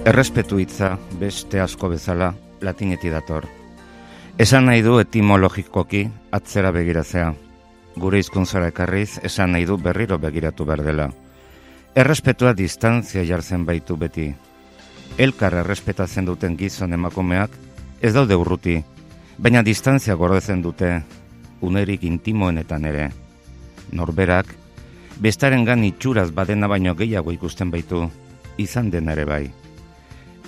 Errespetu hitza beste asko bezala latineti dator. Esan nahi du etimologikoki atzera begiratzea. Gure hizkuntzara ekarriz esan nahi du berriro begiratu behar dela. Errespetua distantzia jartzen baitu beti. Elkar errespetatzen duten gizon emakumeak ez daude urruti, baina distantzia gordezen dute unerik intimoenetan ere. Norberak, bestaren gan itxuraz badena baino gehiago ikusten baitu, izan den ere bai.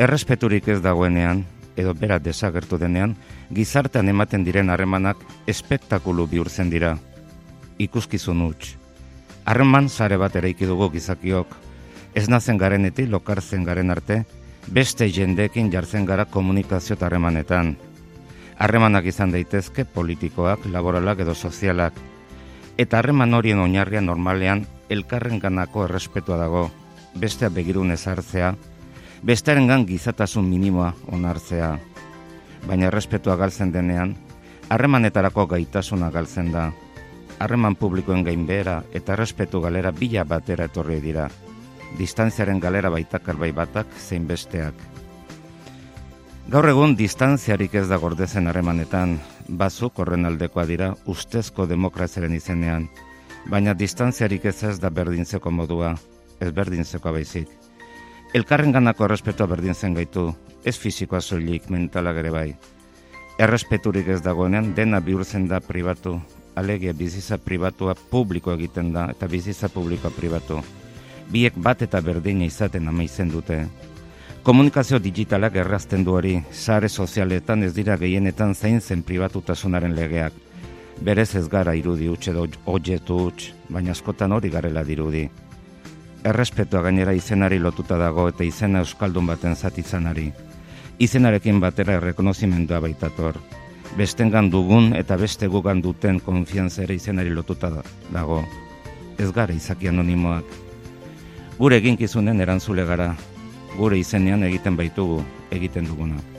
Errespeturik ez dagoenean, edo bera desagertu denean, gizartean ematen diren harremanak espektakulu bihurtzen dira. Ikuskizun huts. Harreman sare bat ere dugu gizakiok, ez nazen garenetik lokartzen garen arte, beste jendeekin jartzen gara komunikazio harremanetan. Harremanak izan daitezke politikoak, laboralak edo sozialak. Eta harreman horien oinarria normalean elkarren ganako errespetua dago, bestea begirun ezartzea, bestaren gan gizatasun minimoa onartzea. Baina errespetua galtzen denean, harremanetarako gaitasuna galtzen da. Harreman publikoen gainbehera eta errespetu galera bila batera etorri dira distantziaren galera baitakar bai batak zein besteak. Gaur egun distantziarik ez da gordezen harremanetan, bazuk horren aldekoa dira ustezko demokraziaren izenean, baina distantziarik ez ez da berdintzeko modua, ez berdintzeko baizik. Elkarren ganako errespetua berdintzen gaitu, ez fizikoa soilik mentala gere bai. Errespeturik ez dagoenean dena bihurtzen da pribatu, alegia bizitza pribatua publiko egiten da, eta bizitza publikoa pribatu biek bat eta berdina izaten amaitzen dute. Komunikazio digitalak errazten du hori, sare sozialetan ez dira gehienetan zein zen pribatutasunaren legeak. Berez ez gara irudi utxe edo ojetu utx, baina askotan hori garela dirudi. Errespetua gainera izenari lotuta dago eta izena euskaldun baten zatizanari. Izenarekin batera errekonozimendua baitator. Bestengan dugun eta beste gugan duten konfianzera izenari lotuta dago. Ez gara izaki anonimoak gure eginkizunen erantzule gara, gure izenean egiten baitugu egiten duguna.